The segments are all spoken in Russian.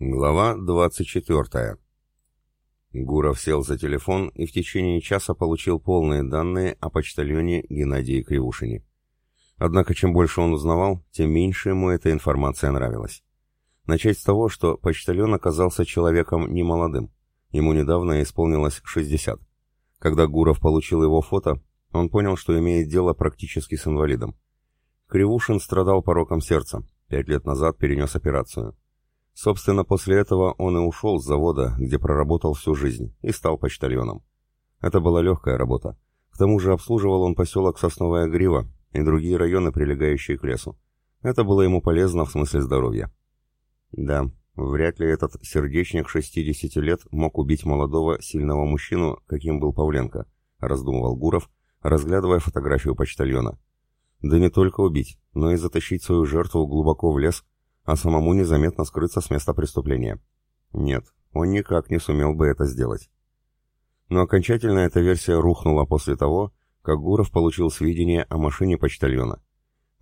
Глава 24. Гуров сел за телефон и в течение часа получил полные данные о почтальоне Геннадии Кривушине. Однако, чем больше он узнавал, тем меньше ему эта информация нравилась. Начать с того, что почтальон оказался человеком немолодым. Ему недавно исполнилось 60. Когда Гуров получил его фото, он понял, что имеет дело практически с инвалидом. Кривушин страдал пороком сердца, пять лет назад перенес операцию. Собственно, после этого он и ушел с завода, где проработал всю жизнь, и стал почтальоном. Это была легкая работа. К тому же обслуживал он поселок Сосновая Грива и другие районы, прилегающие к лесу. Это было ему полезно в смысле здоровья. Да, вряд ли этот сердечник 60 лет мог убить молодого, сильного мужчину, каким был Павленко, раздумывал Гуров, разглядывая фотографию почтальона. Да не только убить, но и затащить свою жертву глубоко в лес – а самому незаметно скрыться с места преступления. Нет, он никак не сумел бы это сделать. Но окончательно эта версия рухнула после того, как Гуров получил сведения о машине почтальона.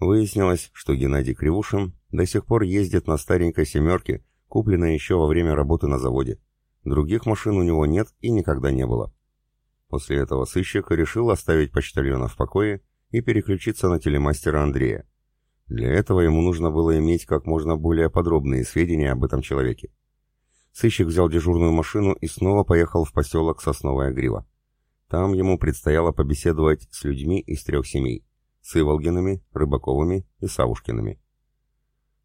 Выяснилось, что Геннадий Кривушин до сих пор ездит на старенькой «семерке», купленной еще во время работы на заводе. Других машин у него нет и никогда не было. После этого сыщик решил оставить почтальона в покое и переключиться на телемастера Андрея. Для этого ему нужно было иметь как можно более подробные сведения об этом человеке. Сыщик взял дежурную машину и снова поехал в поселок Сосновая Грива. Там ему предстояло побеседовать с людьми из трех семей – с Иволгинами, Рыбаковыми и Савушкиными.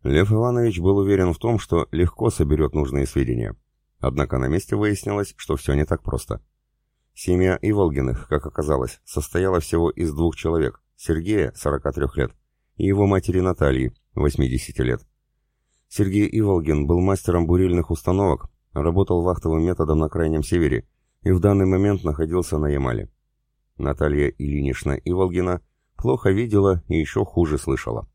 Лев Иванович был уверен в том, что легко соберет нужные сведения. Однако на месте выяснилось, что все не так просто. Семья Иволгиных, как оказалось, состояла всего из двух человек – Сергея, 43 лет, и его матери Натальи, 80 лет. Сергей Иволгин был мастером бурильных установок, работал вахтовым методом на Крайнем Севере и в данный момент находился на Ямале. Наталья Ильинична Иволгина плохо видела и еще хуже слышала.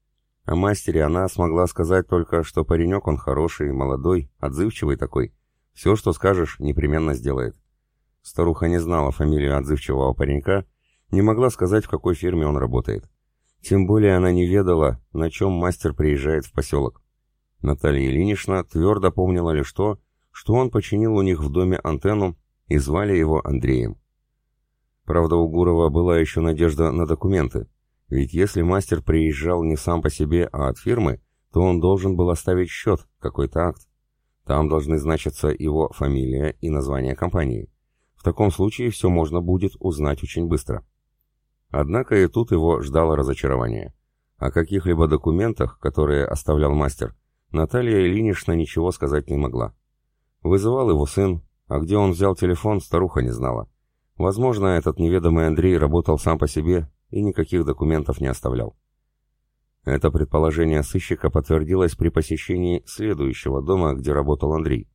О мастере она смогла сказать только, что паренек он хороший, молодой, отзывчивый такой. Все, что скажешь, непременно сделает. Старуха не знала фамилию отзывчивого паренька, не могла сказать, в какой фирме он работает. Тем более она не ведала, на чем мастер приезжает в поселок. Наталья Ильинична твердо помнила лишь то, что он починил у них в доме антенну и звали его Андреем. Правда, у Гурова была еще надежда на документы, ведь если мастер приезжал не сам по себе, а от фирмы, то он должен был оставить счет, какой-то акт. Там должны значиться его фамилия и название компании. В таком случае все можно будет узнать очень быстро. Однако и тут его ждало разочарование. О каких-либо документах, которые оставлял мастер, Наталья Ильинична ничего сказать не могла. Вызывал его сын, а где он взял телефон, старуха не знала. Возможно, этот неведомый Андрей работал сам по себе и никаких документов не оставлял. Это предположение сыщика подтвердилось при посещении следующего дома, где работал Андрей.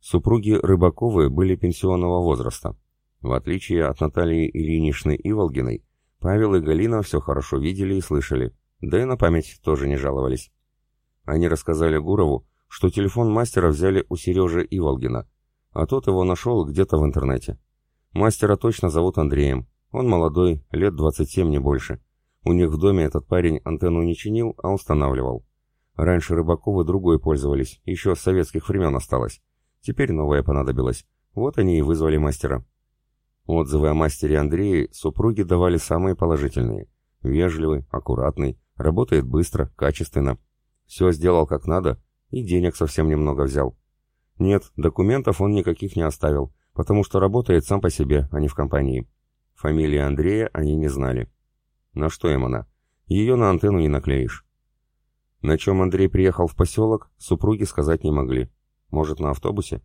Супруги Рыбаковы были пенсионного возраста. В отличие от Натальи Ильиничны Иволгиной, Павел и Галина все хорошо видели и слышали, да и на память тоже не жаловались. Они рассказали Гурову, что телефон мастера взяли у Сережи Иволгина, а тот его нашел где-то в интернете. Мастера точно зовут Андреем, он молодой, лет 27 не больше. У них в доме этот парень антенну не чинил, а устанавливал. Раньше Рыбаковы другой пользовались, еще с советских времен осталось. Теперь новое понадобилось. Вот они и вызвали мастера. Отзывы о мастере Андрее супруги давали самые положительные. Вежливый, аккуратный, работает быстро, качественно. Все сделал как надо и денег совсем немного взял. Нет, документов он никаких не оставил, потому что работает сам по себе, а не в компании. Фамилии Андрея они не знали. На что им она? Ее на антенну не наклеишь. На чем Андрей приехал в поселок, супруги сказать не могли. Может, на автобусе?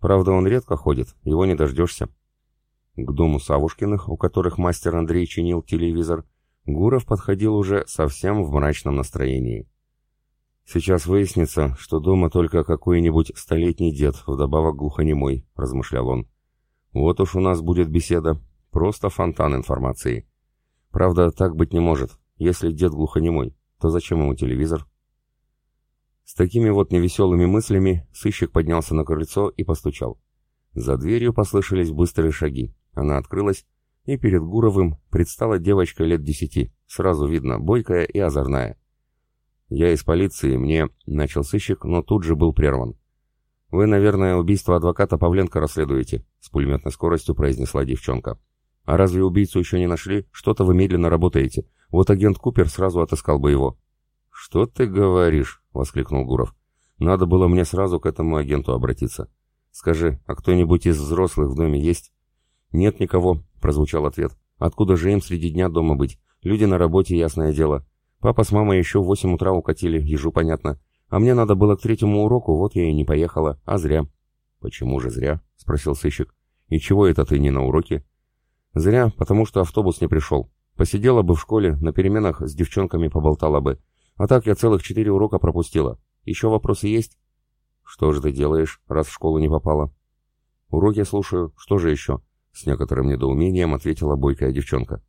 Правда, он редко ходит, его не дождешься. К дому Савушкиных, у которых мастер Андрей чинил телевизор, Гуров подходил уже совсем в мрачном настроении. «Сейчас выяснится, что дома только какой-нибудь столетний дед, вдобавок глухонемой», — размышлял он. «Вот уж у нас будет беседа, просто фонтан информации. Правда, так быть не может. Если дед глухонемой, то зачем ему телевизор?» С такими вот невеселыми мыслями сыщик поднялся на крыльцо и постучал. За дверью послышались быстрые шаги. Она открылась, и перед Гуровым предстала девочка лет десяти, сразу видно, бойкая и озорная. «Я из полиции, мне...» — начал сыщик, но тут же был прерван. «Вы, наверное, убийство адвоката Павленко расследуете», — с пулеметной скоростью произнесла девчонка. «А разве убийцу еще не нашли? Что-то вы медленно работаете. Вот агент Купер сразу отыскал бы его». «Что ты говоришь?» — воскликнул Гуров. «Надо было мне сразу к этому агенту обратиться. Скажи, а кто-нибудь из взрослых в доме есть?» «Нет никого», — прозвучал ответ. «Откуда же им среди дня дома быть? Люди на работе, ясное дело. Папа с мамой еще в восемь утра укатили, ежу понятно. А мне надо было к третьему уроку, вот я и не поехала, а зря. Почему же зря? Спросил сыщик. И чего это ты не на уроке? Зря, потому что автобус не пришел. Посидела бы в школе, на переменах с девчонками поболтала бы. А так я целых четыре урока пропустила. Еще вопросы есть? Что же ты делаешь, раз в школу не попала? Уроки слушаю. Что же еще? С некоторым недоумением ответила бойкая девчонка.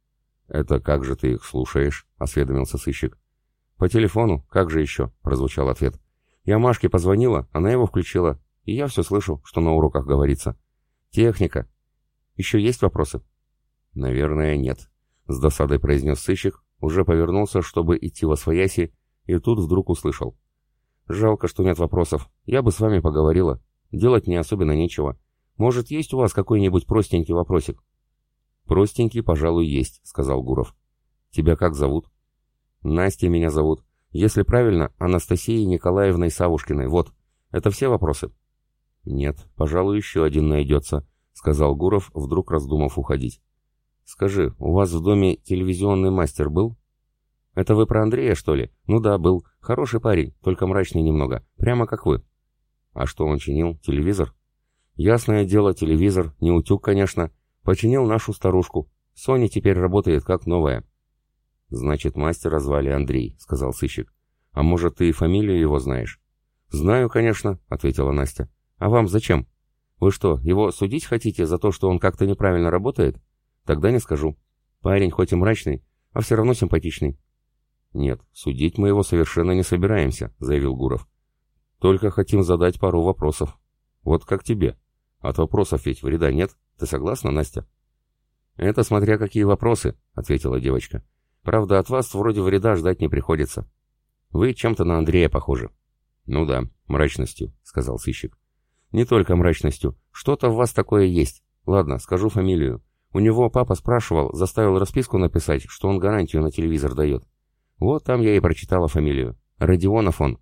«Это как же ты их слушаешь?» — осведомился сыщик. «По телефону, как же еще?» — прозвучал ответ. «Я Машке позвонила, она его включила, и я все слышу, что на уроках говорится. Техника. Еще есть вопросы?» «Наверное, нет», — с досадой произнес сыщик, уже повернулся, чтобы идти во свояси, и тут вдруг услышал. «Жалко, что нет вопросов. Я бы с вами поговорила. Делать не особенно нечего. Может, есть у вас какой-нибудь простенький вопросик?» «Простенький, пожалуй, есть», — сказал Гуров. «Тебя как зовут?» Настя меня зовут. Если правильно, Анастасией Николаевной Савушкиной. Вот. Это все вопросы? Нет, пожалуй, еще один найдется, сказал Гуров, вдруг раздумав уходить. Скажи, у вас в доме телевизионный мастер был? Это вы про Андрея, что ли? Ну да, был. Хороший парень, только мрачный немного. Прямо как вы. А что он чинил? Телевизор? Ясное дело, телевизор. Не утюг, конечно. Починил нашу старушку. Соня теперь работает как новая. «Значит, мастера звали Андрей», — сказал сыщик. «А может, ты и фамилию его знаешь?» «Знаю, конечно», — ответила Настя. «А вам зачем? Вы что, его судить хотите за то, что он как-то неправильно работает? Тогда не скажу. Парень хоть и мрачный, а все равно симпатичный». «Нет, судить мы его совершенно не собираемся», — заявил Гуров. «Только хотим задать пару вопросов. Вот как тебе. От вопросов ведь вреда нет. Ты согласна, Настя?» «Это смотря какие вопросы», — ответила девочка. Правда, от вас вроде вреда ждать не приходится. Вы чем-то на Андрея похожи. Ну да, мрачностью, сказал сыщик. Не только мрачностью. Что-то в вас такое есть. Ладно, скажу фамилию. У него папа спрашивал, заставил расписку написать, что он гарантию на телевизор дает. Вот там я и прочитала фамилию. Родионов он.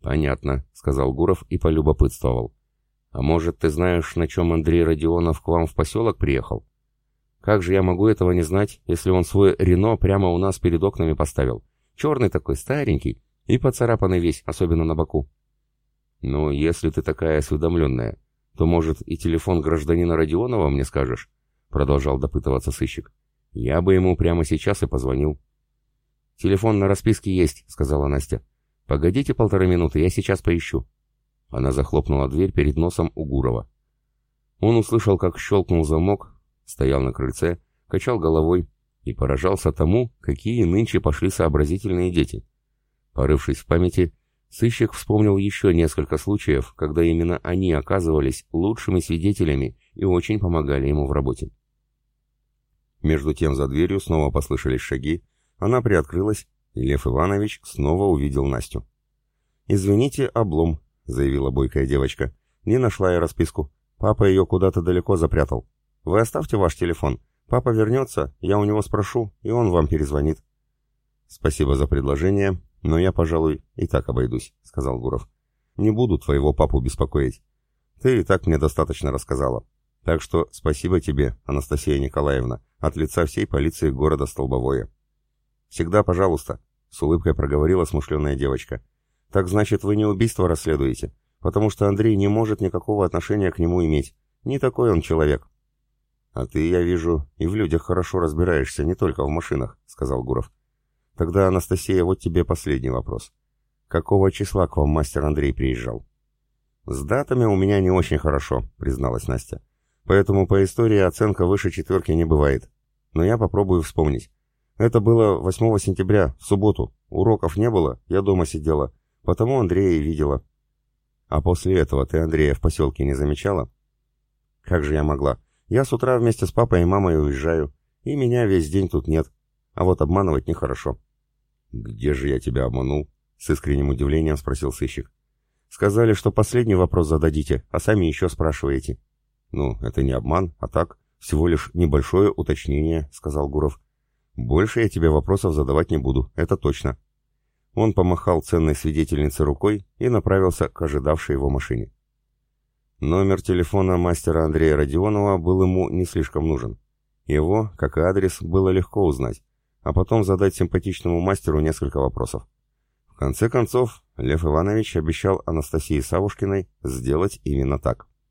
Понятно, сказал Гуров и полюбопытствовал. А может, ты знаешь, на чем Андрей Родионов к вам в поселок приехал? Как же я могу этого не знать, если он свой Рено прямо у нас перед окнами поставил? Черный такой, старенький, и поцарапанный весь, особенно на боку. Ну, если ты такая осведомленная, то, может, и телефон гражданина Родионова мне скажешь? Продолжал допытываться сыщик. Я бы ему прямо сейчас и позвонил. «Телефон на расписке есть», — сказала Настя. «Погодите полторы минуты, я сейчас поищу». Она захлопнула дверь перед носом у Гурова. Он услышал, как щелкнул замок, стоял на крыльце, качал головой и поражался тому, какие нынче пошли сообразительные дети. Порывшись в памяти, сыщик вспомнил еще несколько случаев, когда именно они оказывались лучшими свидетелями и очень помогали ему в работе. Между тем за дверью снова послышались шаги, она приоткрылась, и Лев Иванович снова увидел Настю. «Извините, облом», — заявила бойкая девочка. «Не нашла я расписку. Папа ее куда-то далеко запрятал». Вы оставьте ваш телефон. Папа вернется, я у него спрошу, и он вам перезвонит. Спасибо за предложение, но я, пожалуй, и так обойдусь, сказал Гуров. Не буду твоего папу беспокоить. Ты и так мне достаточно рассказала. Так что спасибо тебе, Анастасия Николаевна, от лица всей полиции города Столбовое. Всегда пожалуйста, с улыбкой проговорила смышленая девочка. Так значит, вы не убийство расследуете, потому что Андрей не может никакого отношения к нему иметь. Не такой он человек. «А ты, я вижу, и в людях хорошо разбираешься, не только в машинах», — сказал Гуров. «Тогда, Анастасия, вот тебе последний вопрос. Какого числа к вам мастер Андрей приезжал?» «С датами у меня не очень хорошо», — призналась Настя. «Поэтому по истории оценка выше четверки не бывает. Но я попробую вспомнить. Это было 8 сентября, в субботу. Уроков не было, я дома сидела. Потому Андрея и видела». «А после этого ты Андрея в поселке не замечала?» «Как же я могла?» Я с утра вместе с папой и мамой уезжаю, и меня весь день тут нет. А вот обманывать нехорошо. «Где же я тебя обманул?» — с искренним удивлением спросил сыщик. Сказали, что последний вопрос зададите, а сами еще спрашиваете. Ну, это не обман, а так, всего лишь небольшое уточнение, сказал Гуров. Больше я тебе вопросов задавать не буду, это точно. Он помахал ценной свидетельнице рукой и направился к ожидавшей его машине. Номер телефона мастера Андрея Родионова был ему не слишком нужен. Его, как и адрес, было легко узнать, а потом задать симпатичному мастеру несколько вопросов. В конце концов, Лев Иванович обещал Анастасии Савушкиной сделать именно так.